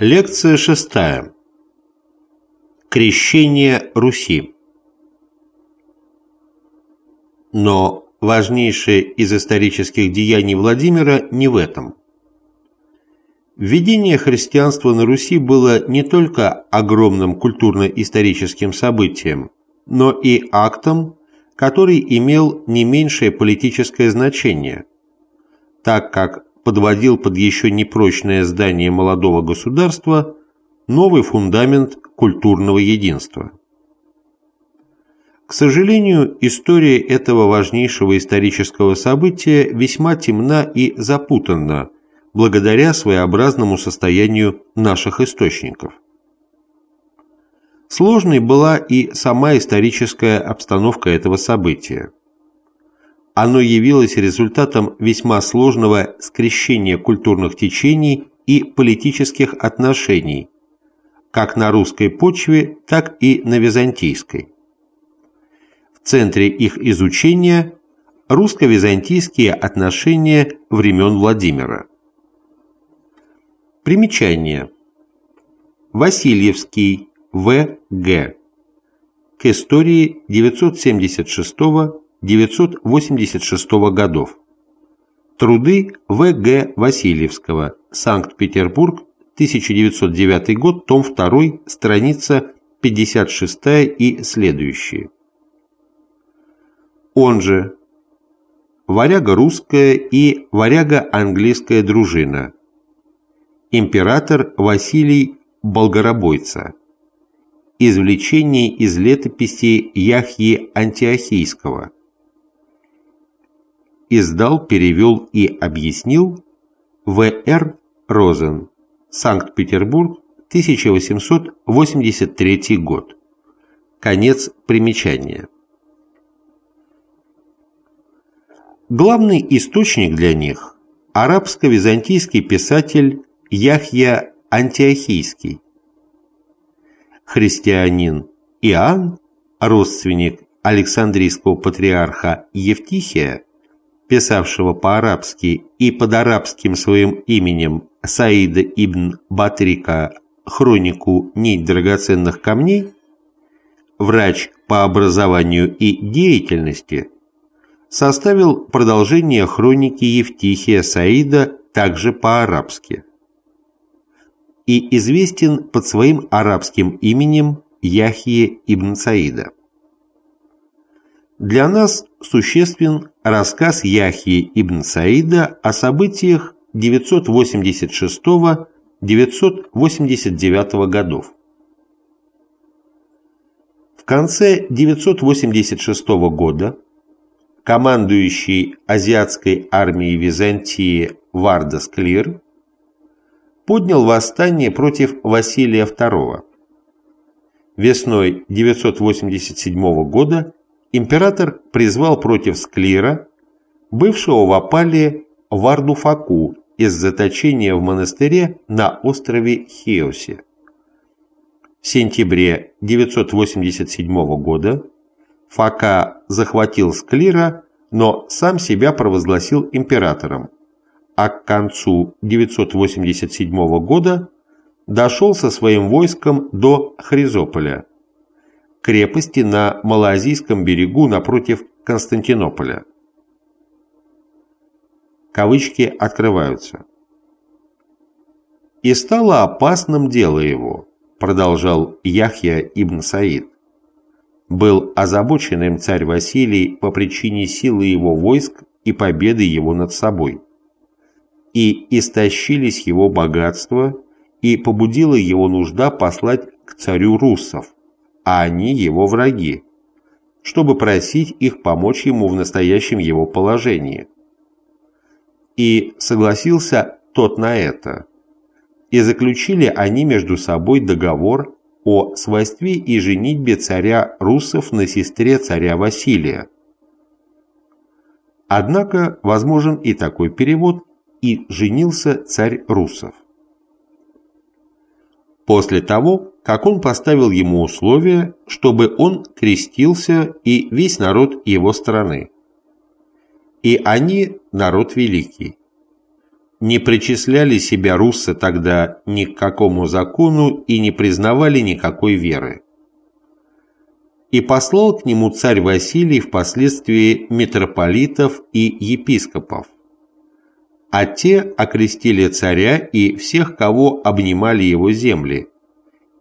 Лекция шестая. Крещение Руси. Но важнейшее из исторических деяний Владимира не в этом. Введение христианства на Руси было не только огромным культурно-историческим событием, но и актом, который имел не меньшее политическое значение, так как подводил под еще непрочное здание молодого государства новый фундамент культурного единства. К сожалению, история этого важнейшего исторического события весьма темна и запутанна благодаря своеобразному состоянию наших источников. Сложной была и сама историческая обстановка этого события оно явилось результатом весьма сложного скрещения культурных течений и политических отношений, как на русской почве, так и на византийской. В центре их изучения – русско-византийские отношения времен Владимира. Примечание. Васильевский, В.Г. К истории 976 986 годов. Труды В.Г. Васильевского. Санкт-Петербург, 1909 год, том 2, страница 56 и следующие. Он же «Варяга русская» и «Варяга английская дружина». Император Василий Болгоробойца. Извлечение из летописи Яхьи Антиохийского издал, перевел и объяснил В.Р. Розен, Санкт-Петербург, 1883 год. Конец примечания. Главный источник для них – арабско-византийский писатель Яхья Антиохийский. Христианин Иоанн, родственник Александрийского патриарха Евтихия, писавшего по-арабски и под арабским своим именем Саида ибн Батрика хронику «Нить драгоценных камней», врач по образованию и деятельности, составил продолжение хроники Евтихия Саида также по-арабски и известен под своим арабским именем Яхье ибн Саида. Для нас существен рассказ Яхьи ибн Саида о событиях 986-989 годов. В конце 986 года командующий азиатской армией Византии Вардас Клир поднял восстание против Василия II. Весной 987 года император призвал против Склира, бывшего в опале Вардуфаку из заточения в монастыре на острове Хеосе. В сентябре 987 года Фака захватил Склира, но сам себя провозгласил императором, а к концу 987 года дошел со своим войском до Хризополя крепости на Малоазийском берегу напротив Константинополя. Кавычки открываются. «И стало опасным дело его», продолжал Яхья ибн Саид. Был озабочен им царь Василий по причине силы его войск и победы его над собой. И истощились его богатства, и побудила его нужда послать к царю руссов, а они его враги, чтобы просить их помочь ему в настоящем его положении. И согласился тот на это. И заключили они между собой договор о свойстве и женитьбе царя Русов на сестре царя Василия. Однако возможен и такой перевод «и женился царь Русов». После того, как он поставил ему условие, чтобы он крестился и весь народ его страны. И они – народ великий. Не причисляли себя руссы тогда ни к какому закону и не признавали никакой веры. И послал к нему царь Василий впоследствии митрополитов и епископов. А те окрестили царя и всех, кого обнимали его земли,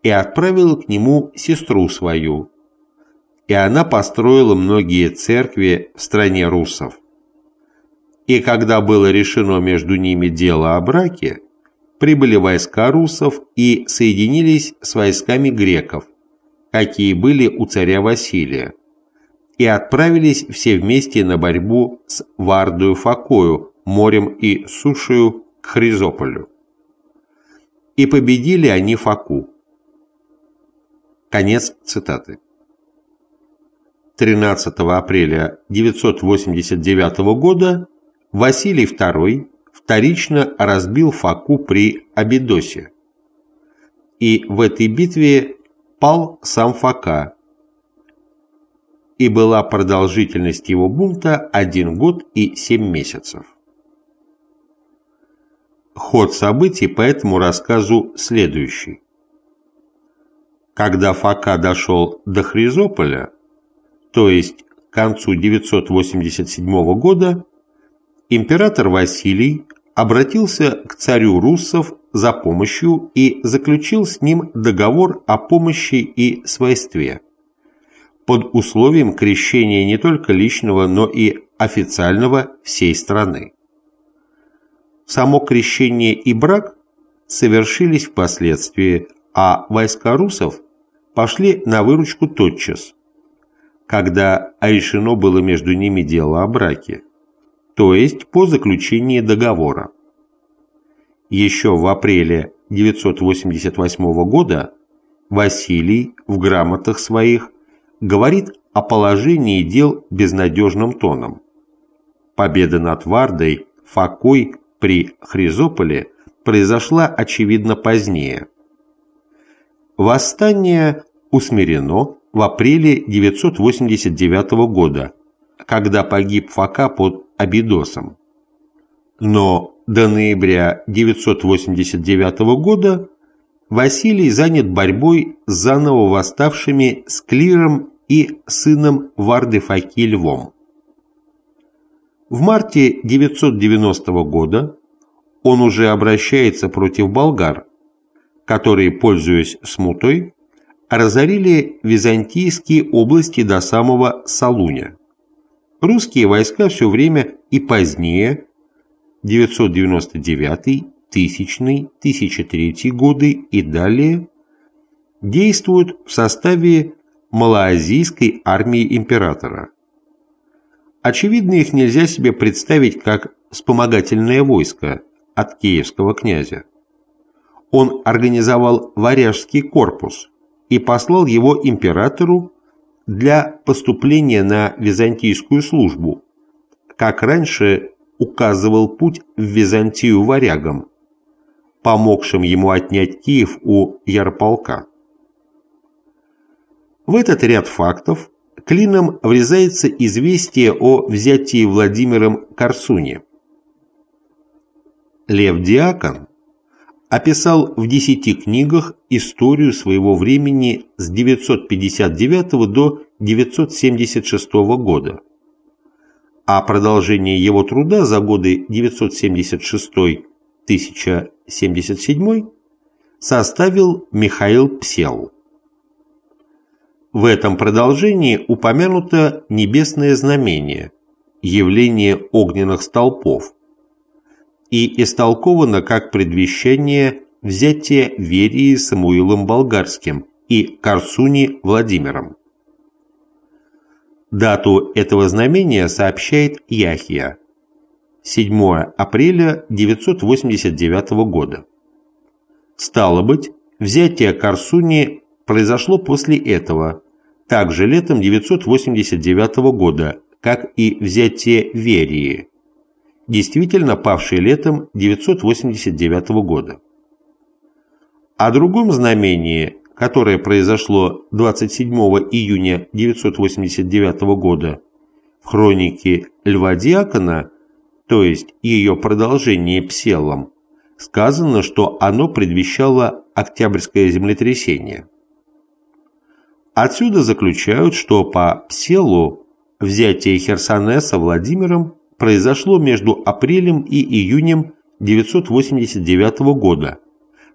и отправил к нему сестру свою, и она построила многие церкви в стране русов. И когда было решено между ними дело о браке, прибыли войска русов и соединились с войсками греков, какие были у царя Василия, и отправились все вместе на борьбу с Вардою Факою, морем и сушею к Хризополю. И победили они Факу. Конец цитаты. 13 апреля 989 года Василий II вторично разбил Факу при Абидосе. И в этой битве пал сам Фака, и была продолжительность его бунта один год и семь месяцев. Ход событий по этому рассказу следующий. Когда Фака дошел до Хризополя, то есть к концу 987 года, император Василий обратился к царю руссов за помощью и заключил с ним договор о помощи и свойстве под условием крещения не только личного, но и официального всей страны. Само крещение и брак совершились впоследствии, а войска русов пошли на выручку тотчас – когда решено было между ними дело о браке, то есть по заключении договора. Еще в апреле 988 года Василий в грамотах своих говорит о положении дел безнадежным тоном. Победа над Вардой, Факой при Хризополе произошла очевидно позднее. Восстание усмирено, в апреле 989 года, когда погиб Фока под Абидосом. Но до ноября 989 года Василий занят борьбой с заново восставшими с Клиром и сыном Варды Факи Львом. В марте 990 года он уже обращается против болгар, которые, пользуясь смутой, разорили византийские области до самого Салуня. Русские войска все время и позднее, 999, 1000, 1003 годы и далее, действуют в составе малоазийской армии императора. Очевидно, их нельзя себе представить как вспомогательное войско от киевского князя. Он организовал варяжский корпус – и послал его императору для поступления на византийскую службу, как раньше указывал путь в Византию варягам, помогшим ему отнять Киев у Ярполка. В этот ряд фактов клином врезается известие о взятии Владимиром Корсуни. Лев Диакон описал в десяти книгах историю своего времени с 959 до 976 года, а продолжение его труда за годы 976-1077 составил Михаил Псел. В этом продолжении упомянуто небесное знамение, явление огненных столпов, и истолковано как предвещание взятия Верии Самуилом Болгарским и Корсуни Владимиром. Дату этого знамения сообщает Яхия. 7 апреля 989 года. Стало быть, взятие Корсуни произошло после этого, также летом 989 года, как и взятие Верии, действительно павший летом 989 года. О другом знамении, которое произошло 27 июня 989 года в хронике Льва Диакона, то есть ее продолжение Пселлом, сказано, что оно предвещало Октябрьское землетрясение. Отсюда заключают, что по Пселу взятие Херсонеса Владимиром произошло между апрелем и июнем 989 года,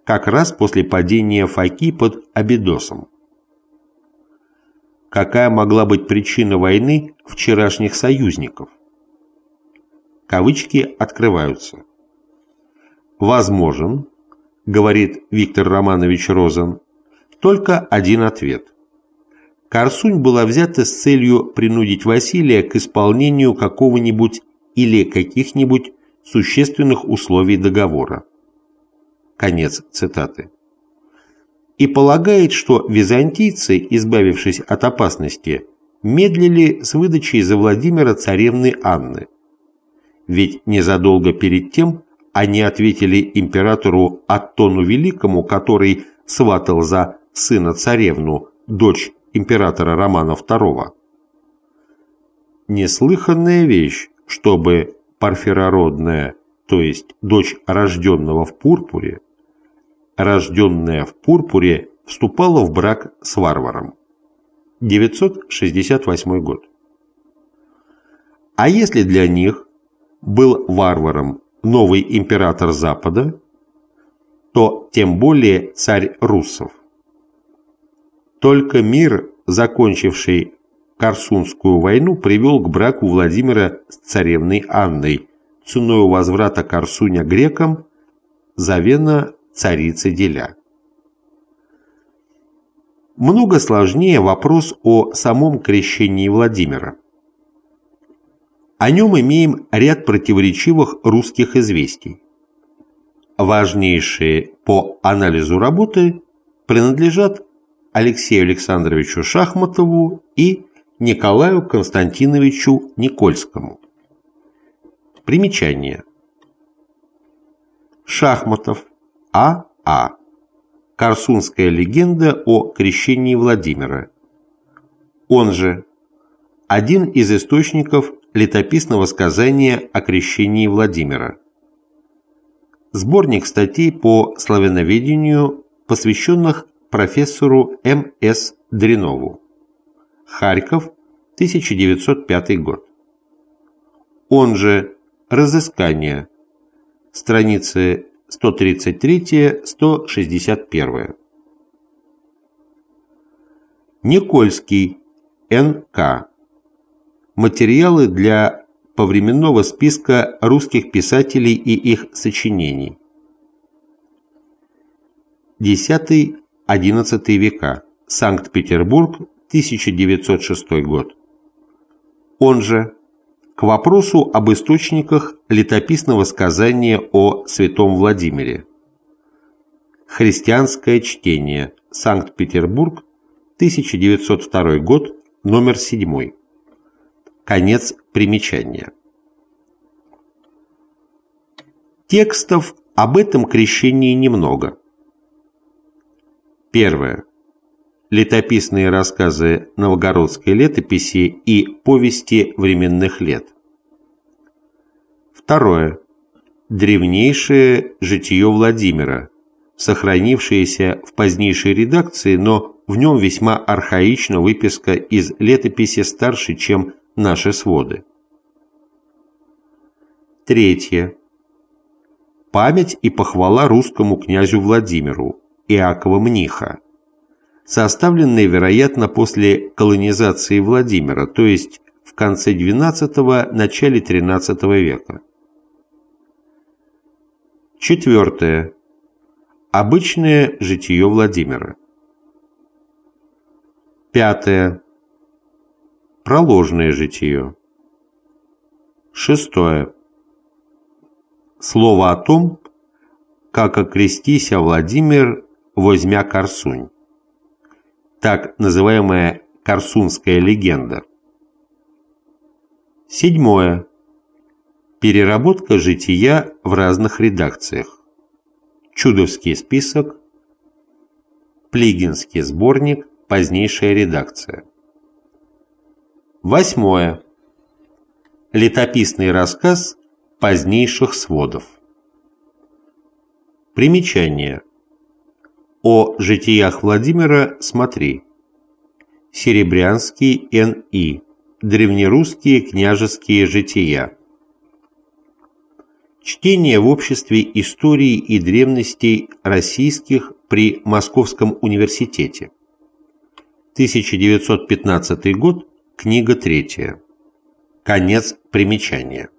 как раз после падения Факи под Абидосом. Какая могла быть причина войны вчерашних союзников? Кавычки открываются. Возможен, говорит Виктор Романович Розен, только один ответ. Корсунь была взята с целью принудить Василия к исполнению какого-нибудь или каких-нибудь существенных условий договора. Конец цитаты. И полагает, что византийцы, избавившись от опасности, медлили с выдачей за Владимира царевны Анны. Ведь незадолго перед тем они ответили императору Аттону Великому, который сватал за сына царевну, дочь императора Романа II. Неслыханная вещь, чтобы парфирородная, то есть дочь рожденного в пурпуре, рожденная в пурпуре, вступала в брак с варваром. 968 год. А если для них был варваром новый император Запада, то тем более царь руссов. Только мир, закончивший Корсунскую войну, привел к браку Владимира с царевной Анной, ценой возврата Корсуня грекам, Завена царицы Деля. Много сложнее вопрос о самом крещении Владимира. О нем имеем ряд противоречивых русских известий. Важнейшие по анализу работы принадлежат Алексею Александровичу Шахматову и Николаю Константиновичу Никольскому. Примечание. Шахматов А. А. Корсунская легенда о крещении Владимира. Он же один из источников летописного сказания о крещении Владимира. Сборник статей по славяноведению, посвященных профессору М.С. Дренову. Харьков, 1905 год. Он же «Разыскание», страницы 133-161. Никольский, Н.К. Материалы для повременного списка русских писателей и их сочинений. X-XI века. Санкт-Петербург, 1906 год. Он же к вопросу об источниках летописного сказания о святом Владимире. Христианское чтение. Санкт-Петербург, 1902 год, номер 7. Конец примечания. Текстов об этом крещении немного. Первое. Летописные рассказы новгородской летописи и повести временных лет. Второе. Древнейшее житие Владимира, сохранившееся в позднейшей редакции, но в нем весьма архаична выписка из летописи старше, чем наши своды. Третье. Память и похвала русскому князю Владимиру, Иакова Мниха, составленные, вероятно, после колонизации Владимира, то есть в конце XII – начале XIII века. Четвертое. Обычное житие Владимира. Пятое. Проложное житие. Шестое. Слово о том, как окрестися Владимир возьмя Корсунь. Так называемая Корсунская легенда. Седьмое. Переработка жития в разных редакциях. Чудовский список. Плигинский сборник. Позднейшая редакция. Восьмое. Летописный рассказ позднейших сводов. Примечание. О житиях Владимира смотри. Серебрянский Н.И. Древнерусские княжеские жития. Чтение в обществе истории и древностей российских при Московском университете. 1915 год, книга третья. Конец примечания.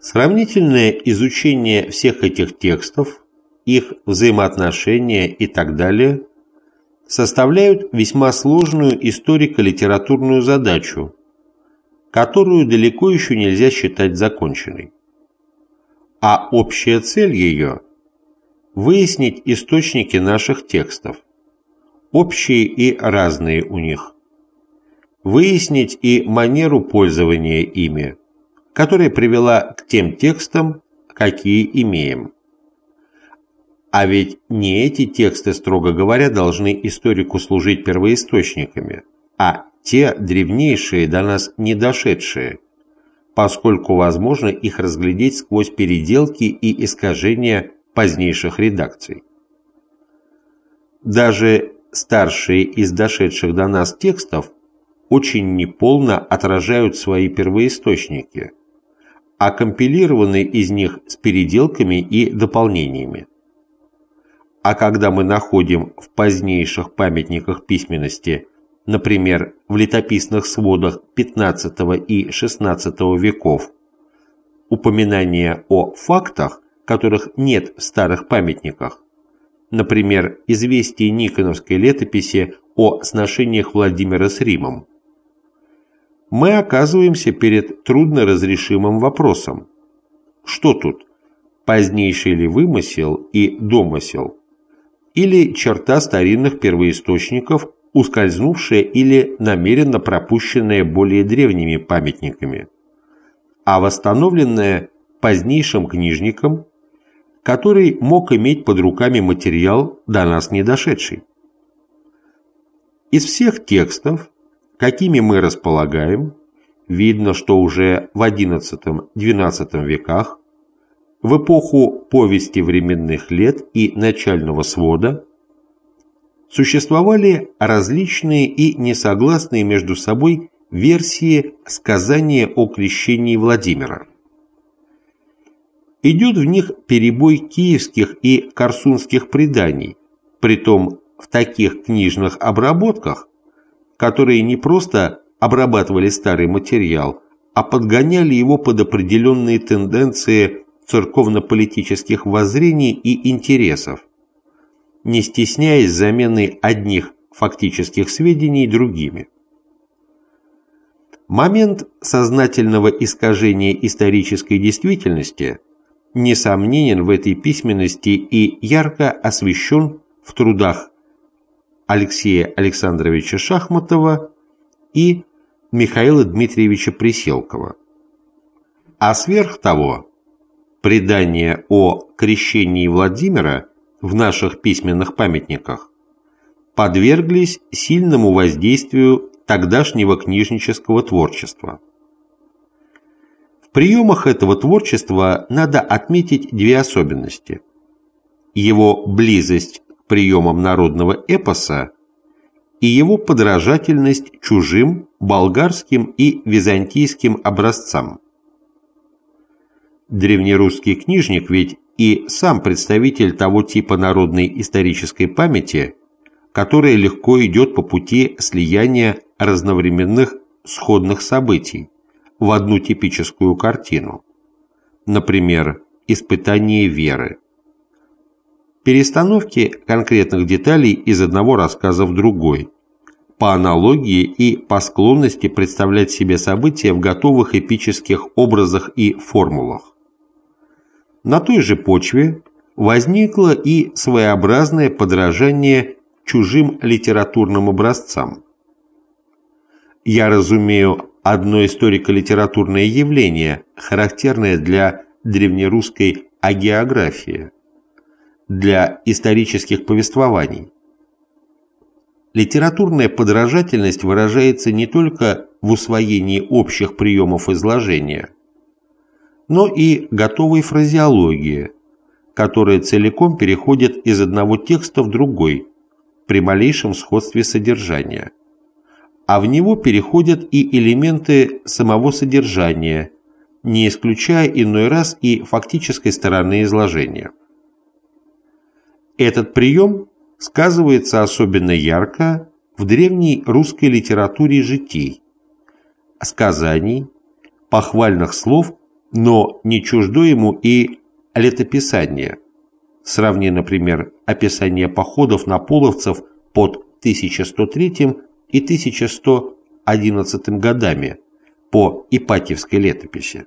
Сравнительное изучение всех этих текстов, их взаимоотношения и так далее составляют весьма сложную историко-литературную задачу, которую далеко еще нельзя считать законченной. А общая цель ее – выяснить источники наших текстов, общие и разные у них, выяснить и манеру пользования ими, которая привела к тем текстам, какие имеем. А ведь не эти тексты, строго говоря, должны историку служить первоисточниками, а те древнейшие до нас не дошедшие, поскольку возможно их разглядеть сквозь переделки и искажения позднейших редакций. Даже старшие из дошедших до нас текстов очень неполно отражают свои первоисточники, а компилированы из них с переделками и дополнениями. А когда мы находим в позднейших памятниках письменности, например, в летописных сводах XV и XVI веков, упоминания о фактах, которых нет в старых памятниках, например, известие Никоновской летописи о сношениях Владимира с Римом, мы оказываемся перед трудноразрешимым вопросом. Что тут? Позднейший ли вымысел и домысел? Или черта старинных первоисточников, ускользнувшая или намеренно пропущенная более древними памятниками, а восстановленная позднейшим книжником, который мог иметь под руками материал до нас не дошедший. Из всех текстов, какими мы располагаем, видно, что уже в XI-XII веках в эпоху повести временных лет и начального свода существовали различные и несогласные между собой версии сказания о крещении Владимира. Идет в них перебой киевских и корсунских преданий, притом в таких книжных обработках, которые не просто обрабатывали старый материал, а подгоняли его под определенные тенденции церковно-политических воззрений и интересов, не стесняясь замены одних фактических сведений другими. Момент сознательного искажения исторической действительности несомненен в этой письменности и ярко освещен в трудах Алексея Александровича Шахматова и Михаила Дмитриевича Приселкова. А сверх того, предания о крещении Владимира в наших письменных памятниках подверглись сильному воздействию тогдашнего книжнического творчества. В приемах этого творчества надо отметить две особенности. Его близость к приемам народного эпоса и его подражательность чужим болгарским и византийским образцам. Древнерусский книжник ведь и сам представитель того типа народной исторической памяти, которая легко идет по пути слияния разновременных сходных событий в одну типическую картину. Например, испытание веры. Перестановки конкретных деталей из одного рассказа в другой, по аналогии и по склонности представлять себе события в готовых эпических образах и формулах. На той же почве возникло и своеобразное подражание чужим литературным образцам. Я разумею одно историко-литературное явление, характерное для древнерусской агеографии, для исторических повествований. Литературная подражательность выражается не только в усвоении общих приемов изложения – но и готовой фразеологии, которая целиком переходит из одного текста в другой при малейшем сходстве содержания. А в него переходят и элементы самого содержания, не исключая иной раз и фактической стороны изложения. Этот прием сказывается особенно ярко в древней русской литературе житий, сказаний, похвальных слов, но не чуждо ему и летописание. Сравни, например, описание походов на половцев под 1103 и 1111 годами по Ипатьевской летописи.